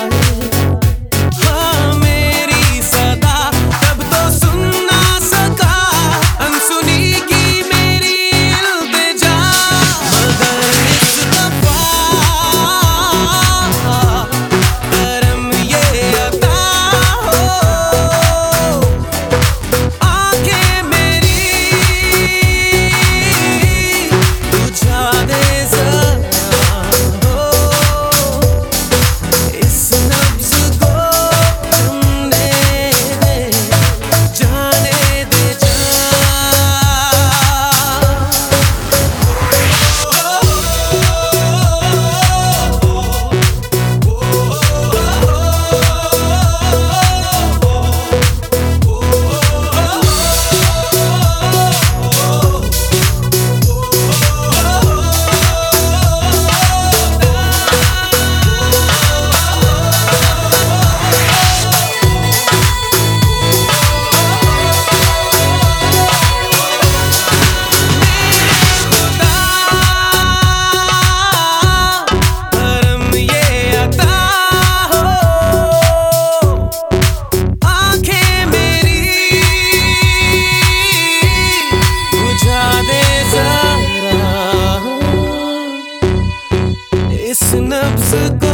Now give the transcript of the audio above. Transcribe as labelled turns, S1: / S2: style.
S1: Sorry. an obstacle